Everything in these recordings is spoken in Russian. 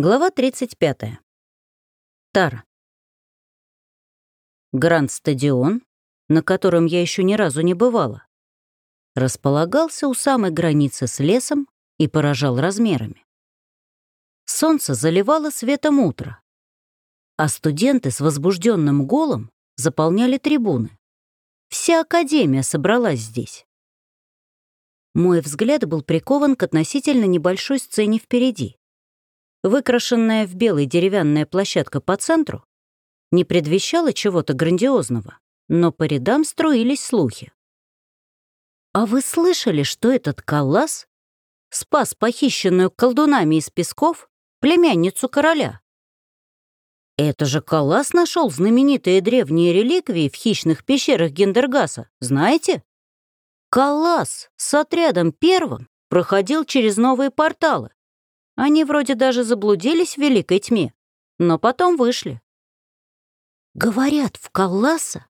Глава 35. Тара. Гранд-стадион, на котором я еще ни разу не бывала, располагался у самой границы с лесом и поражал размерами. Солнце заливало светом утра, а студенты с возбужденным голом заполняли трибуны. Вся академия собралась здесь. Мой взгляд был прикован к относительно небольшой сцене впереди. Выкрашенная в белый деревянная площадка по центру не предвещала чего-то грандиозного, но по рядам струились слухи. «А вы слышали, что этот коллас спас похищенную колдунами из песков племянницу короля?» Это же Калас нашел знаменитые древние реликвии в хищных пещерах Гендергаса, знаете? Калас с отрядом первым проходил через новые порталы. Они вроде даже заблудились в великой тьме, но потом вышли. Говорят, в Калласа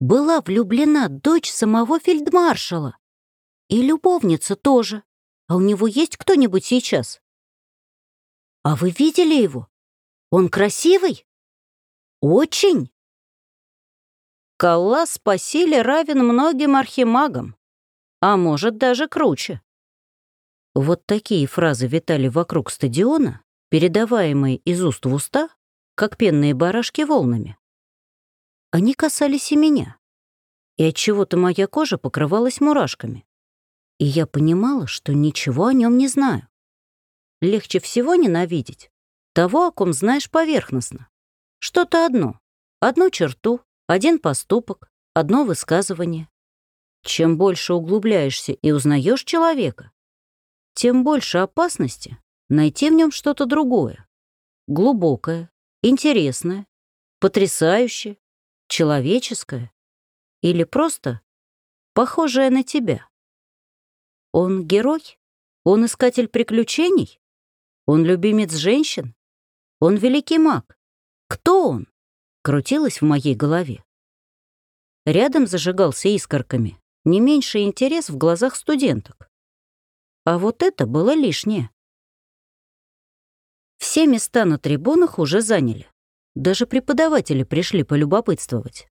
была влюблена дочь самого фельдмаршала. И любовница тоже. А у него есть кто-нибудь сейчас? А вы видели его? Он красивый? Очень. Каллас по силе равен многим архимагам, а может даже круче. Вот такие фразы витали вокруг стадиона, передаваемые из уст в уста, как пенные барашки волнами. Они касались и меня, и от чего то моя кожа покрывалась мурашками. И я понимала, что ничего о нем не знаю. Легче всего ненавидеть того, о ком знаешь поверхностно. Что-то одно, одну черту, один поступок, одно высказывание. Чем больше углубляешься и узнаешь человека, тем больше опасности найти в нем что-то другое. Глубокое, интересное, потрясающее, человеческое или просто похожее на тебя. Он герой? Он искатель приключений? Он любимец женщин? Он великий маг? Кто он? Крутилось в моей голове. Рядом зажигался искорками не меньший интерес в глазах студенток. А вот это было лишнее. Все места на трибунах уже заняли. Даже преподаватели пришли полюбопытствовать.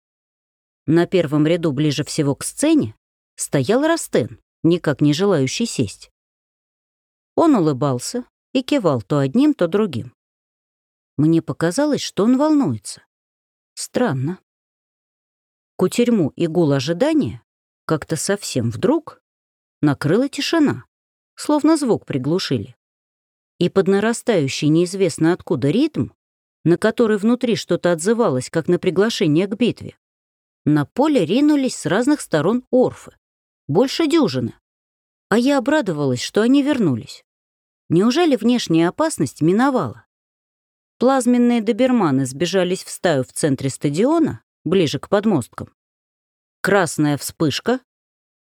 На первом ряду ближе всего к сцене стоял Растен, никак не желающий сесть. Он улыбался и кивал то одним, то другим. Мне показалось, что он волнуется. Странно. Кутерьму и гул ожидания как-то совсем вдруг накрыла тишина словно звук приглушили. И под нарастающий неизвестно откуда ритм, на который внутри что-то отзывалось, как на приглашение к битве, на поле ринулись с разных сторон орфы. Больше дюжины. А я обрадовалась, что они вернулись. Неужели внешняя опасность миновала? Плазменные доберманы сбежались в стаю в центре стадиона, ближе к подмосткам. Красная вспышка,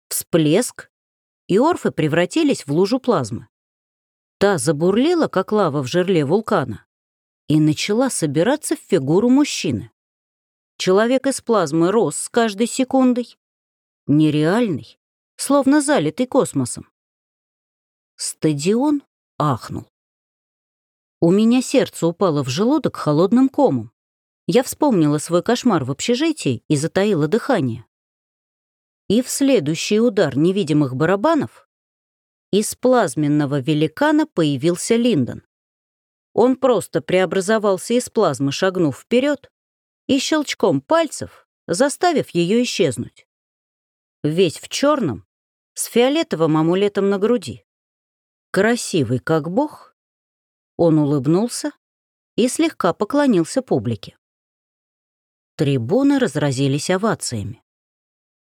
всплеск, и орфы превратились в лужу плазмы. Та забурлила, как лава в жерле вулкана, и начала собираться в фигуру мужчины. Человек из плазмы рос с каждой секундой. Нереальный, словно залитый космосом. Стадион ахнул. У меня сердце упало в желудок холодным комом. Я вспомнила свой кошмар в общежитии и затаила дыхание. И в следующий удар невидимых барабанов из плазменного великана появился Линдон. Он просто преобразовался из плазмы, шагнув вперед, и щелчком пальцев заставив ее исчезнуть. Весь в черном, с фиолетовым амулетом на груди. Красивый как бог, он улыбнулся и слегка поклонился публике. Трибуны разразились овациями.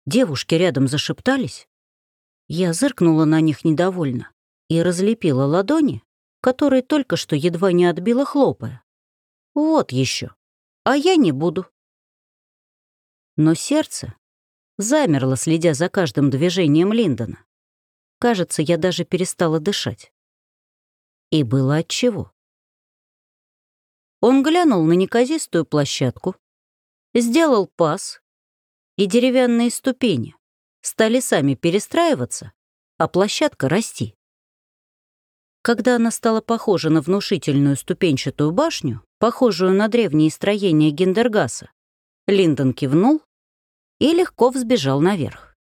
Девушки рядом зашептались. Я зыркнула на них недовольно и разлепила ладони, которые только что едва не отбила хлопая. Вот еще. А я не буду. Но сердце замерло, следя за каждым движением Линдона. Кажется, я даже перестала дышать. И было отчего. Он глянул на неказистую площадку, сделал пас, и деревянные ступени стали сами перестраиваться, а площадка расти. Когда она стала похожа на внушительную ступенчатую башню, похожую на древние строения Гендергаса, Линдон кивнул и легко взбежал наверх.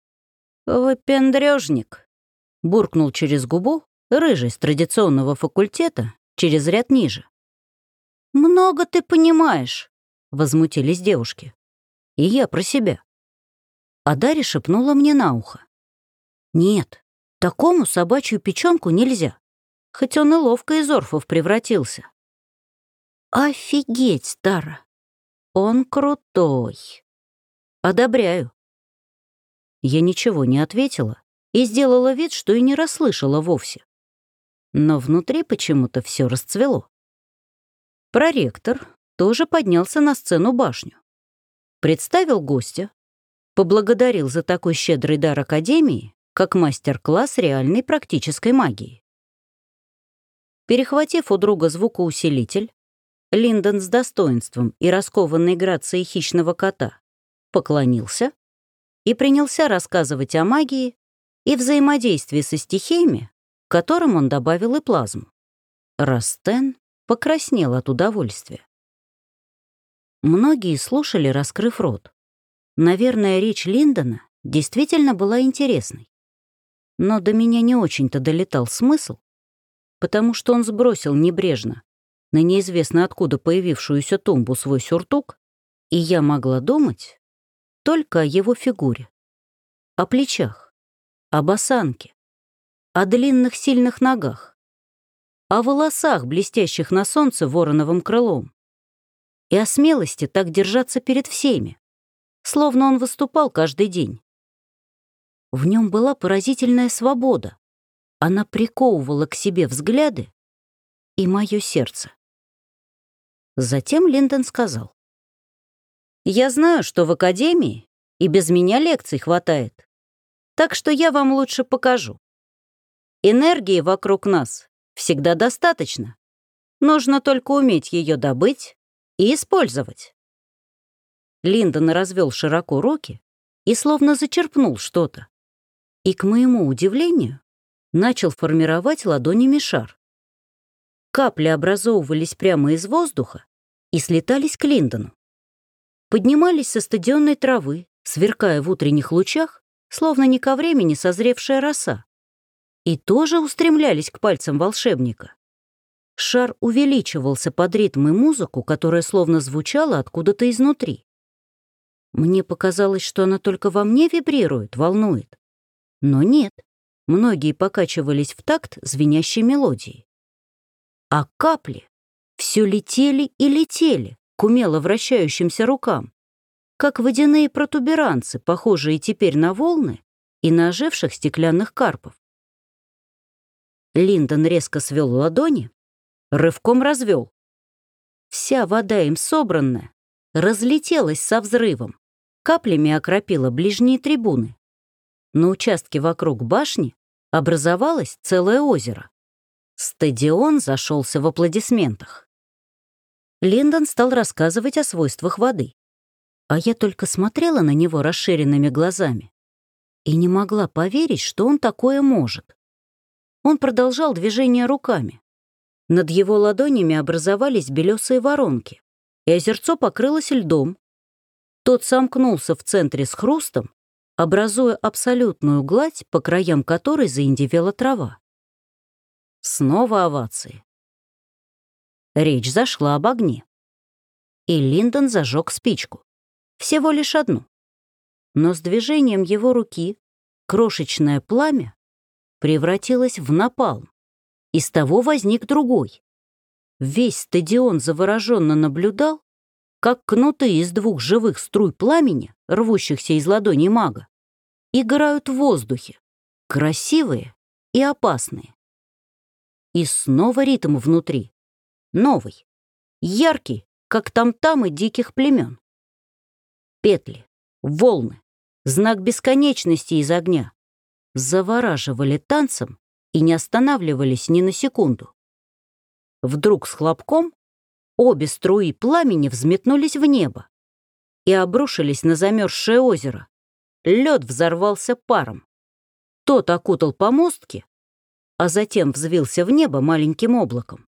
«Выпендрёжник!» — буркнул через губу рыжий с традиционного факультета через ряд ниже. «Много ты понимаешь», — возмутились девушки. И я про себя. А Дарья шепнула мне на ухо. «Нет, такому собачью печенку нельзя хоть он и ловко из орфов превратился. Офигеть, Тара! Он крутой. Одобряю. Я ничего не ответила и сделала вид, что и не расслышала вовсе. Но внутри почему-то все расцвело. Проректор тоже поднялся на сцену башню. Представил гостя, поблагодарил за такой щедрый дар Академии, как мастер-класс реальной практической магии. Перехватив у друга звукоусилитель, Линдон с достоинством и раскованной грацией хищного кота поклонился и принялся рассказывать о магии и взаимодействии со стихиями, которым он добавил и плазму. Растен покраснел от удовольствия. Многие слушали, раскрыв рот. Наверное, речь Линдона действительно была интересной. Но до меня не очень-то долетал смысл, потому что он сбросил небрежно на неизвестно откуда появившуюся тумбу свой сюртук, и я могла думать только о его фигуре, о плечах, об осанке, о длинных сильных ногах, о волосах, блестящих на солнце вороновым крылом, и о смелости так держаться перед всеми, словно он выступал каждый день. В нем была поразительная свобода, она приковывала к себе взгляды и мое сердце. Затем Линдон сказал. «Я знаю, что в академии и без меня лекций хватает, так что я вам лучше покажу. Энергии вокруг нас всегда достаточно. Нужно только уметь ее добыть и использовать». Линдон развел широко руки и словно зачерпнул что-то. И, к моему удивлению, начал формировать ладонями шар. Капли образовывались прямо из воздуха и слетались к Линдону. Поднимались со стадионной травы, сверкая в утренних лучах, словно не ко времени созревшая роса, и тоже устремлялись к пальцам волшебника. Шар увеличивался под ритм и музыку, которая словно звучала откуда-то изнутри. Мне показалось, что она только во мне вибрирует, волнует. Но нет. Многие покачивались в такт звенящей мелодии. А капли все летели и летели к умело вращающимся рукам, как водяные протуберанцы, похожие теперь на волны и на оживших стеклянных карпов. Линдон резко свел ладони, рывком развел. Вся вода им собранная разлетелась со взрывом, каплями окропила ближние трибуны. На участке вокруг башни образовалось целое озеро. Стадион зашелся в аплодисментах. Линдон стал рассказывать о свойствах воды. А я только смотрела на него расширенными глазами и не могла поверить, что он такое может. Он продолжал движение руками. Над его ладонями образовались белесые воронки, и озерцо покрылось льдом. Тот сомкнулся в центре с хрустом образуя абсолютную гладь, по краям которой заиндевела трава. Снова овации. Речь зашла об огне. И Линдон зажег спичку. Всего лишь одну. Но с движением его руки крошечное пламя превратилось в напалм. Из того возник другой. Весь стадион завороженно наблюдал, как кнуты из двух живых струй пламени, рвущихся из ладони мага, играют в воздухе, красивые и опасные. И снова ритм внутри, новый, яркий, как там-тамы диких племен. Петли, волны, знак бесконечности из огня завораживали танцем и не останавливались ни на секунду. Вдруг с хлопком обе струи пламени взметнулись в небо и обрушились на замерзшее озеро, Лед взорвался паром. Тот окутал помостки, а затем взвился в небо маленьким облаком.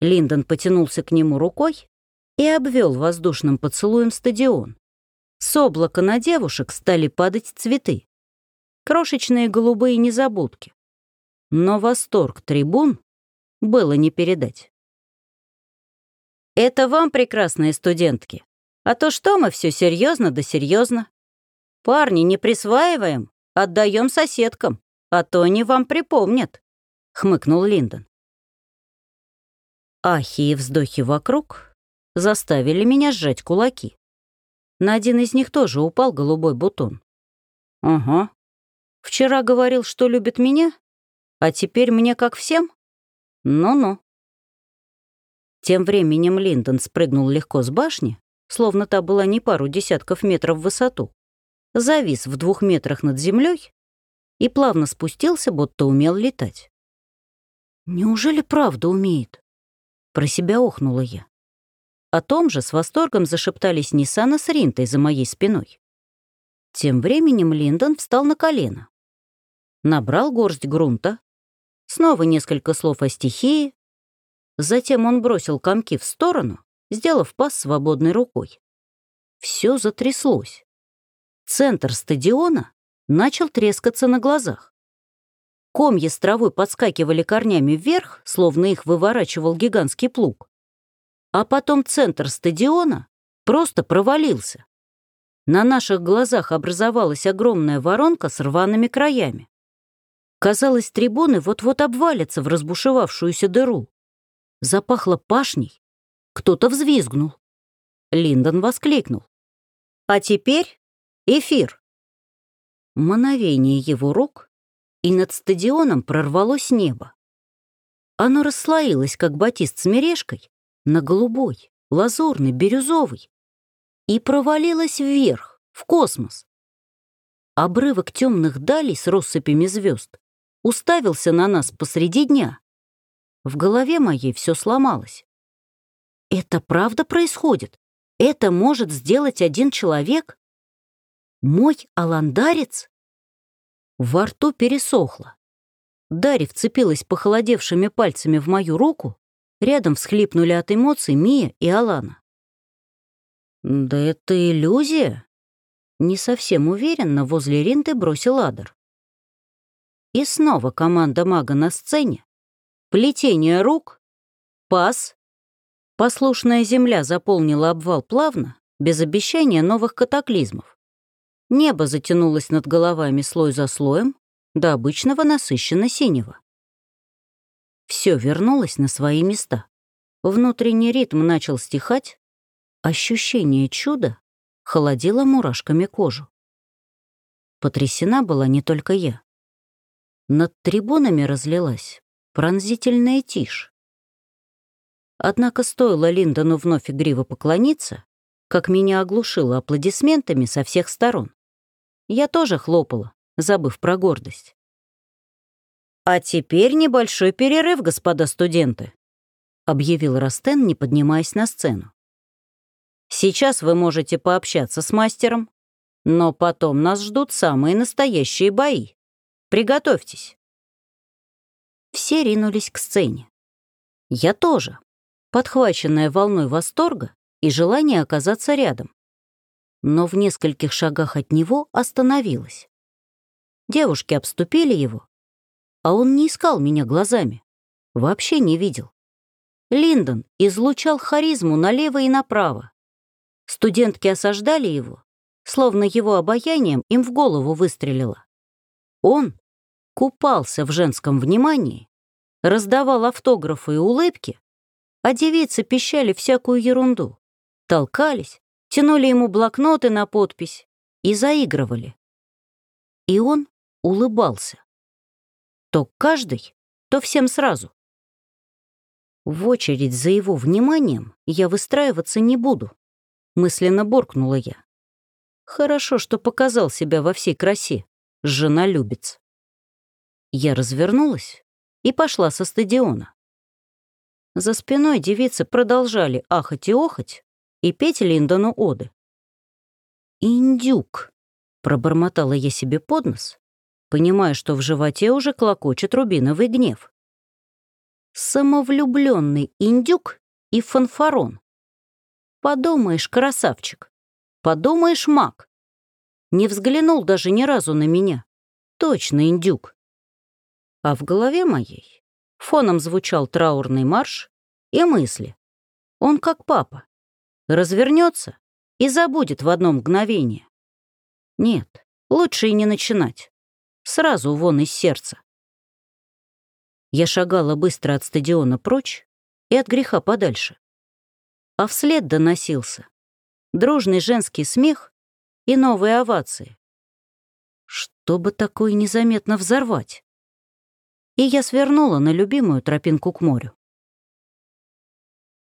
Линдон потянулся к нему рукой и обвел воздушным поцелуем стадион. С облака на девушек стали падать цветы. Крошечные голубые незабудки. Но восторг трибун было не передать. «Это вам, прекрасные студентки. А то что мы все серьезно да серьезно. Парни, не присваиваем, отдаем соседкам, а то они вам припомнят», — хмыкнул Линдон. Ахи и вздохи вокруг заставили меня сжать кулаки. На один из них тоже упал голубой бутон. «Ага. Вчера говорил, что любит меня, а теперь мне как всем? Ну-ну». Тем временем Линдон спрыгнул легко с башни, словно та была не пару десятков метров в высоту, завис в двух метрах над землей и плавно спустился, будто умел летать. «Неужели правда умеет?» Про себя охнула я. О том же с восторгом зашептались Ниссана с Ринтой за моей спиной. Тем временем Линдон встал на колено. Набрал горсть грунта, снова несколько слов о стихии, затем он бросил комки в сторону, сделав пас свободной рукой. Все затряслось. Центр стадиона начал трескаться на глазах. Комья с травой подскакивали корнями вверх, словно их выворачивал гигантский плуг. А потом центр стадиона просто провалился. На наших глазах образовалась огромная воронка с рваными краями. Казалось, трибуны вот-вот обвалятся в разбушевавшуюся дыру. Запахло пашней. Кто-то взвизгнул. Линдон воскликнул. «А теперь эфир». Мановение его рук, и над стадионом прорвалось небо. Оно расслоилось, как батист с мережкой, на голубой, лазурный, бирюзовый, и провалилось вверх, в космос. Обрывок темных далей с россыпями звезд уставился на нас посреди дня. В голове моей все сломалось. Это правда происходит? Это может сделать один человек? Мой аландарец? Во рту пересохло. Дарья вцепилась похолодевшими пальцами в мою руку, рядом всхлипнули от эмоций Мия и Алана. «Да это иллюзия?» Не совсем уверенно возле Ринты бросил Адер. И снова команда мага на сцене. Плетение рук, пас. Послушная земля заполнила обвал плавно, без обещания новых катаклизмов. Небо затянулось над головами слой за слоем до обычного насыщенно-синего. Все вернулось на свои места. Внутренний ритм начал стихать, ощущение чуда холодило мурашками кожу. Потрясена была не только я. Над трибунами разлилась пронзительная тишь. Однако стоило Линдону вновь игриво поклониться, как меня оглушило аплодисментами со всех сторон. Я тоже хлопала, забыв про гордость. «А теперь небольшой перерыв, господа студенты», — объявил Растен, не поднимаясь на сцену. «Сейчас вы можете пообщаться с мастером, но потом нас ждут самые настоящие бои. Приготовьтесь». Все ринулись к сцене. Я тоже, подхваченная волной восторга и желания оказаться рядом но в нескольких шагах от него остановилась. Девушки обступили его, а он не искал меня глазами, вообще не видел. Линдон излучал харизму налево и направо. Студентки осаждали его, словно его обаянием им в голову выстрелило. Он купался в женском внимании, раздавал автографы и улыбки, а девицы пищали всякую ерунду, толкались, тянули ему блокноты на подпись и заигрывали. И он улыбался. То каждый, то всем сразу. В очередь за его вниманием я выстраиваться не буду, мысленно буркнула я. Хорошо, что показал себя во всей красе, жена любец. Я развернулась и пошла со стадиона. За спиной девицы продолжали ахать и охать, и петь Линдону оды. «Индюк», — пробормотала я себе под нос, понимая, что в животе уже клокочет рубиновый гнев. Самовлюбленный индюк и фанфарон. Подумаешь, красавчик. Подумаешь, маг. Не взглянул даже ни разу на меня. Точно индюк. А в голове моей фоном звучал траурный марш и мысли. Он как папа. Развернется и забудет в одно мгновение. Нет, лучше и не начинать. Сразу вон из сердца. Я шагала быстро от стадиона прочь и от греха подальше. А вслед доносился дружный женский смех и новые овации. Чтобы такое незаметно взорвать. И я свернула на любимую тропинку к морю.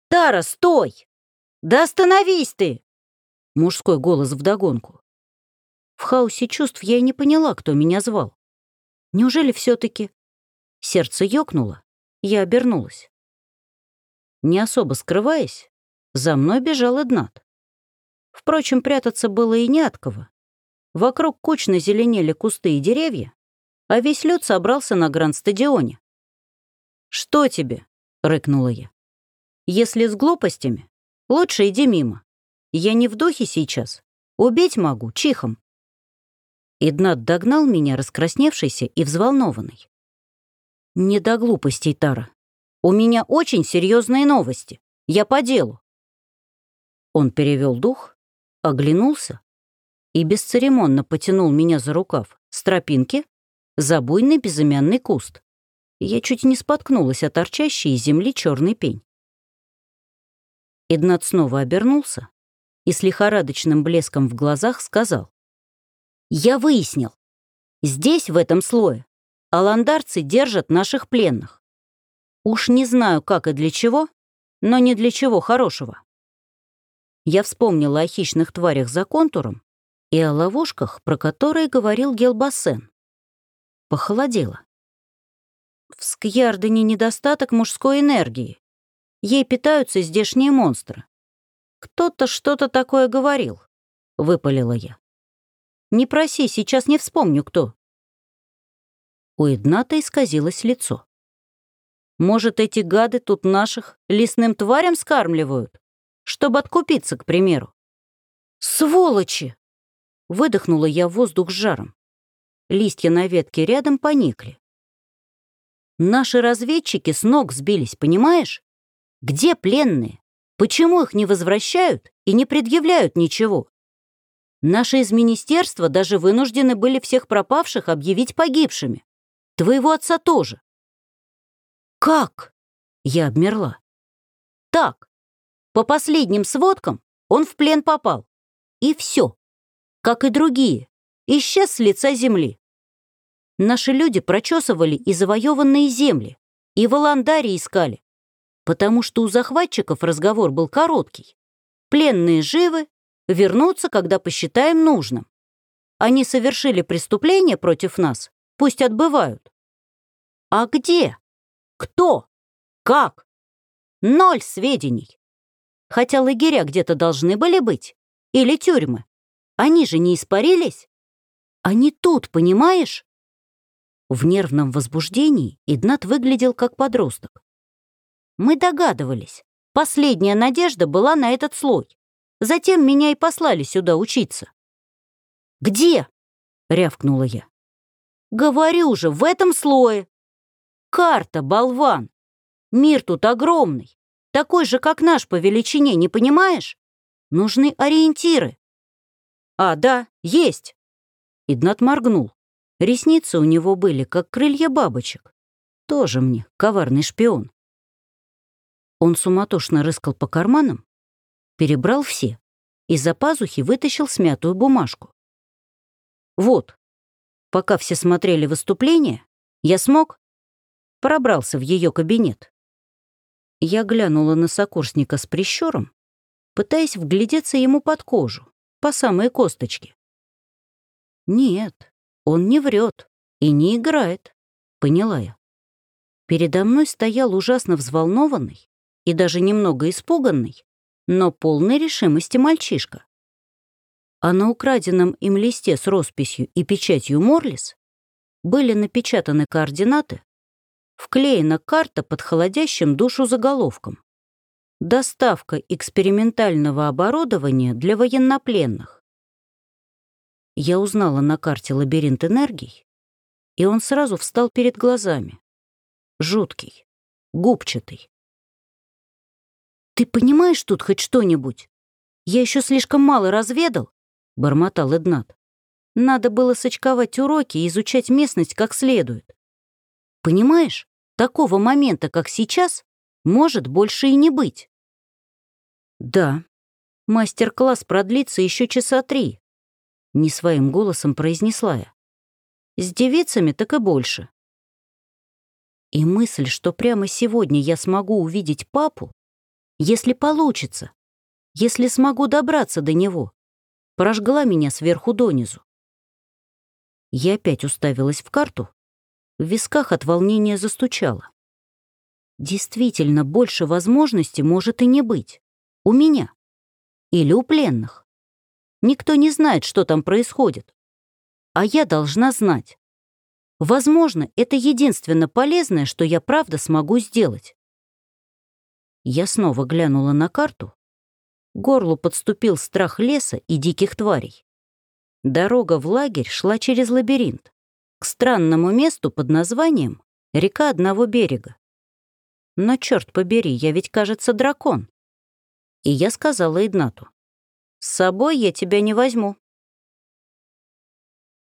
«Тара, стой! Да остановись ты!» Мужской голос вдогонку. В хаосе чувств я и не поняла, кто меня звал. Неужели все таки Сердце ёкнуло, я обернулась. Не особо скрываясь, за мной бежал Эднат. Впрочем, прятаться было и не от кого. Вокруг кучно зеленели кусты и деревья, а весь люд собрался на гранд-стадионе. «Что тебе?» — рыкнула я. «Если с глупостями, лучше иди мимо. Я не в духе сейчас. Убить могу, чихом». Иднат догнал меня, раскрасневшийся и взволнованный. «Не до глупостей, Тара. У меня очень серьезные новости. Я по делу». Он перевел дух, оглянулся и бесцеремонно потянул меня за рукав с тропинки за безымянный куст. Я чуть не споткнулась о торчащей из земли черный пень. Иднат снова обернулся и с лихорадочным блеском в глазах сказал. «Я выяснил. Здесь, в этом слое, аландарцы держат наших пленных. Уж не знаю, как и для чего, но не для чего хорошего. Я вспомнила о хищных тварях за контуром и о ловушках, про которые говорил Гелбасен. Похолодело. В Скьярдене недостаток мужской энергии. Ей питаются здешние монстры. Кто-то что-то такое говорил, — выпалила я. Не проси, сейчас не вспомню, кто. У Эдната исказилось лицо. Может, эти гады тут наших лесным тварям скармливают? чтобы откупиться, к примеру. «Сволочи!» — выдохнула я воздух с жаром. Листья на ветке рядом поникли. «Наши разведчики с ног сбились, понимаешь? Где пленные? Почему их не возвращают и не предъявляют ничего? Наши из министерства даже вынуждены были всех пропавших объявить погибшими. Твоего отца тоже». «Как?» — я обмерла. «Так, по последним сводкам он в плен попал. И все. Как и другие. Исчез с лица земли. Наши люди прочесывали и завоеванные земли, и в Аландаре искали, потому что у захватчиков разговор был короткий. Пленные живы, вернутся, когда посчитаем нужным. Они совершили преступление против нас, пусть отбывают. А где? Кто? Как? Ноль сведений. Хотя лагеря где-то должны были быть. Или тюрьмы. Они же не испарились. Они тут, понимаешь? В нервном возбуждении Игнат выглядел как подросток. Мы догадывались. Последняя надежда была на этот слой. Затем меня и послали сюда учиться. «Где?» — рявкнула я. «Говорю же, в этом слое. Карта, болван. Мир тут огромный. Такой же, как наш по величине, не понимаешь? Нужны ориентиры. А, да, есть. Игнат моргнул. Ресницы у него были, как крылья бабочек. Тоже мне коварный шпион. Он суматошно рыскал по карманам, перебрал все, и за пазухи вытащил смятую бумажку. Вот, пока все смотрели выступление, я смог, пробрался в ее кабинет. Я глянула на сокурсника с прищуром, пытаясь вглядеться ему под кожу, по самой косточке. Нет, он не врет и не играет, поняла я. Передо мной стоял ужасно взволнованный и даже немного испуганный, но полной решимости мальчишка. А на украденном им листе с росписью и печатью Морлис были напечатаны координаты, вклеена карта под холодящим душу заголовком. Доставка экспериментального оборудования для военнопленных. Я узнала на карте лабиринт энергий, и он сразу встал перед глазами. Жуткий, губчатый. «Ты понимаешь тут хоть что-нибудь? Я еще слишком мало разведал», — бормотал Эднат. «Надо было сочковать уроки и изучать местность как следует. Понимаешь, такого момента, как сейчас, может больше и не быть». «Да, мастер-класс продлится еще часа три», — не своим голосом произнесла я. «С девицами так и больше». И мысль, что прямо сегодня я смогу увидеть папу, если получится, если смогу добраться до него, прожгла меня сверху донизу. Я опять уставилась в карту, в висках от волнения застучала. Действительно, больше возможностей может и не быть. У меня. Или у пленных. Никто не знает, что там происходит. А я должна знать. Возможно, это единственно полезное, что я правда смогу сделать. Я снова глянула на карту. горлу подступил страх леса и диких тварей. Дорога в лагерь шла через лабиринт, к странному месту под названием «Река одного берега». Но, черт побери, я ведь, кажется, дракон. И я сказала Игнату, «С собой я тебя не возьму.